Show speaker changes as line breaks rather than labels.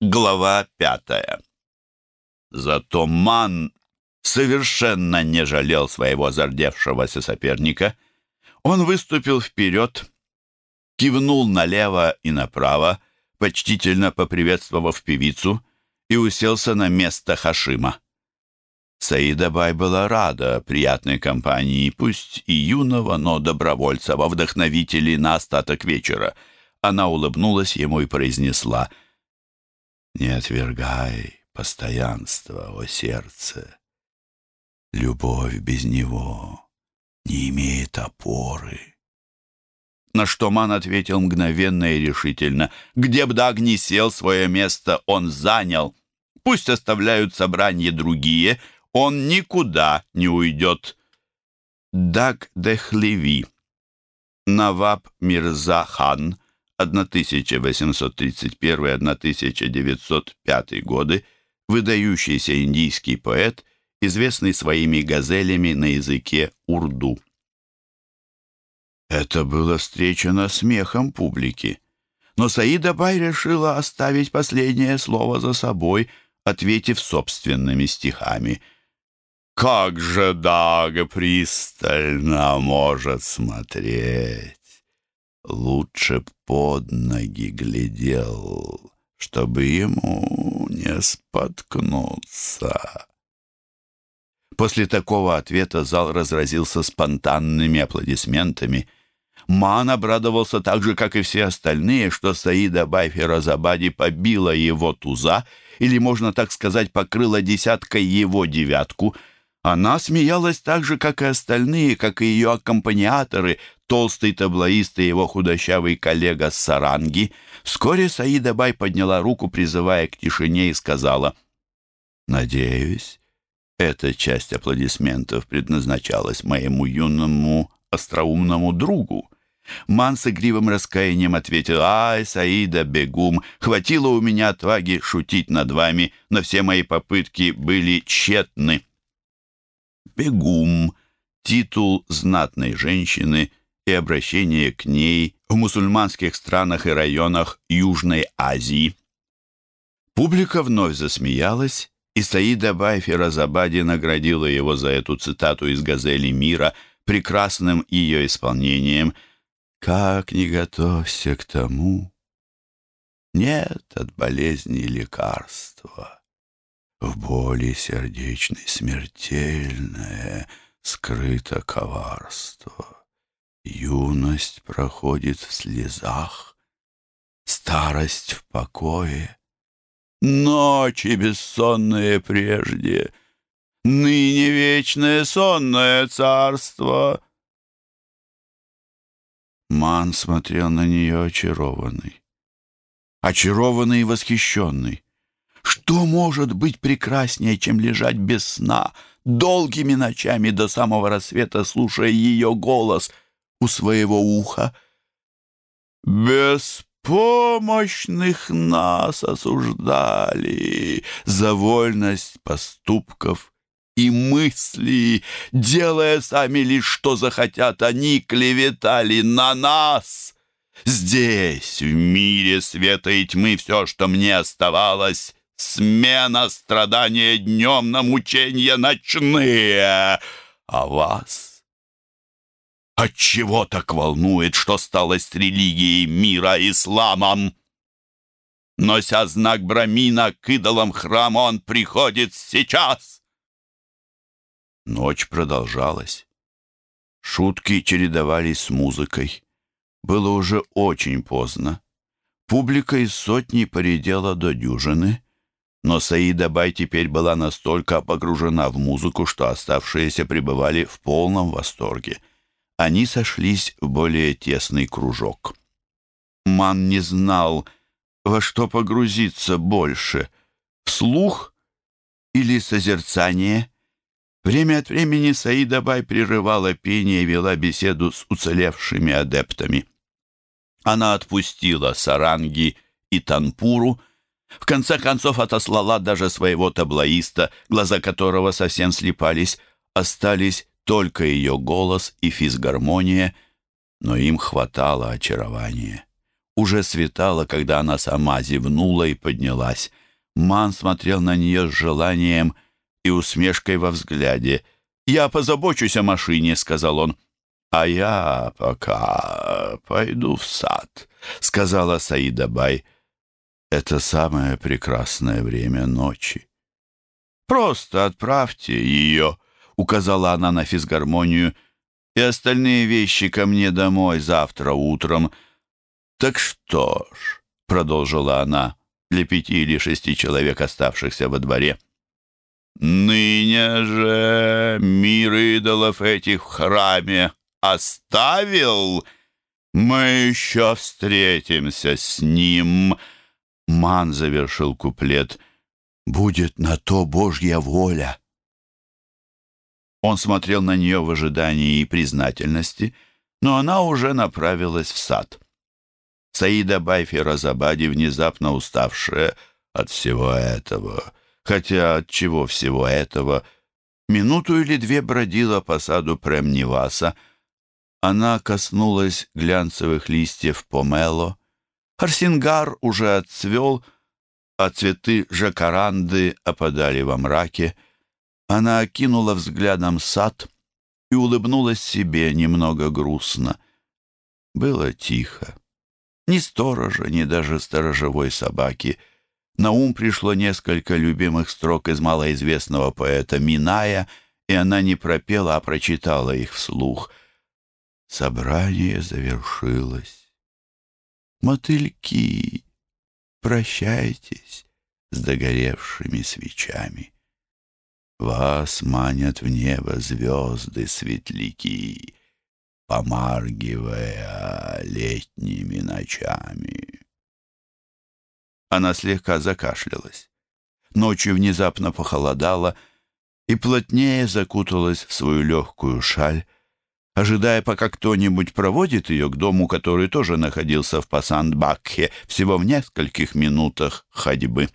Глава пятая. Зато Ман совершенно не жалел своего зардевшегося соперника. Он выступил вперед, кивнул налево и направо, почтительно поприветствовав певицу, и уселся на место Хашима. Саида Бай была рада приятной компании, пусть и юного, но добровольца, во вдохновителей на остаток вечера. Она улыбнулась ему и произнесла — не отвергай постоянства, о сердце. Любовь без него не имеет опоры. На что Ман ответил мгновенно и решительно. Где б Даг не сел, свое место он занял. Пусть оставляют собрание другие, он никуда не уйдет. Даг Дехлеви. Наваб Мирза хан — 1831-1905 годы, выдающийся индийский поэт, известный своими газелями на языке урду. Это было встречено смехом публики. Но Саида Бай решила оставить последнее слово за собой, ответив собственными стихами. «Как же Дага пристально может смотреть!» Лучше под ноги глядел, чтобы ему не споткнуться. После такого ответа зал разразился спонтанными аплодисментами. Ман обрадовался так же, как и все остальные, что Саида Байфера-Забади побила его туза, или, можно так сказать, покрыла десяткой его девятку — она смеялась так же, как и остальные, как и ее аккомпаниаторы, толстый таблоист и его худощавый коллега с Саранги. Вскоре Саида Бай подняла руку, призывая к тишине, и сказала, «Надеюсь, эта часть аплодисментов предназначалась моему юному остроумному другу». Ман с игривым раскаянием ответил, «Ай, Саида Бегум, хватило у меня отваги шутить над вами, но все мои попытки были тщетны». Бегум, титул знатной женщины и обращение к ней в мусульманских странах и районах Южной Азии. Публика вновь засмеялась, и Саида Байфи наградила его за эту цитату из «Газели мира» прекрасным ее исполнением «Как не готовься к тому, нет от болезни лекарства». В боли сердечной смертельное скрыто коварство. Юность проходит в слезах, старость в покое. Ночи бессонные прежде, ныне вечное сонное царство. Ман смотрел на нее очарованный, очарованный и восхищенный. Что может быть прекраснее, чем лежать без сна, долгими ночами до самого рассвета, слушая ее голос у своего уха? Беспомощных нас осуждали за вольность поступков и мысли, делая сами лишь что захотят, они клеветали на нас. Здесь, в мире света и тьмы, все, что мне оставалось, Смена страдания днем на мучения ночные. А вас? Отчего так волнует, что стало с религией мира исламом? Нося знак Брамина к идолам храма, он приходит сейчас. Ночь продолжалась. Шутки чередовались с музыкой. Было уже очень поздно. Публика из сотни поредела до дюжины — но Саида Бай теперь была настолько погружена в музыку, что оставшиеся пребывали в полном восторге. Они сошлись в более тесный кружок. Ман не знал, во что погрузиться больше — в слух или созерцание. Время от времени Саида Бай прерывала пение и вела беседу с уцелевшими адептами. Она отпустила саранги и танпуру, в конце концов отослала даже своего таблоиста, глаза которого совсем слепались. Остались только ее голос и физгармония, но им хватало очарования. Уже светало, когда она сама зевнула и поднялась. Ман смотрел на нее с желанием и усмешкой во взгляде. «Я позабочусь о машине», — сказал он. «А я пока пойду в сад», — сказала Саида Бай. «Это самое прекрасное время ночи». «Просто отправьте ее», — указала она на физгармонию, «и остальные вещи ко мне домой завтра утром». «Так что ж», — продолжила она для пяти или шести человек, оставшихся во дворе, «ныне же мир идолов этих в храме оставил, мы еще встретимся с ним». Ман завершил куплет «Будет на то Божья воля». Он смотрел на нее в ожидании и признательности, но она уже направилась в сад. Саида Байфи Разабади, внезапно уставшая от всего этого, хотя от чего всего этого, минуту или две бродила по саду Премниваса. Она коснулась глянцевых листьев помело. Арсингар уже отцвел, а цветы жакаранды опадали во мраке. Она окинула взглядом сад и улыбнулась себе немного грустно. Было тихо. Ни сторожа, ни даже сторожевой собаки. На ум пришло несколько любимых строк из малоизвестного поэта Миная, и она не пропела, а прочитала их вслух. Собрание завершилось. Мотыльки, прощайтесь с догоревшими свечами. Вас манят в небо звезды светляки помаргивая летними ночами. Она слегка закашлялась. Ночью внезапно похолодало и плотнее закуталась в свою легкую шаль, ожидая, пока кто-нибудь проводит ее к дому, который тоже находился в Пасандбакхе, всего в нескольких минутах ходьбы.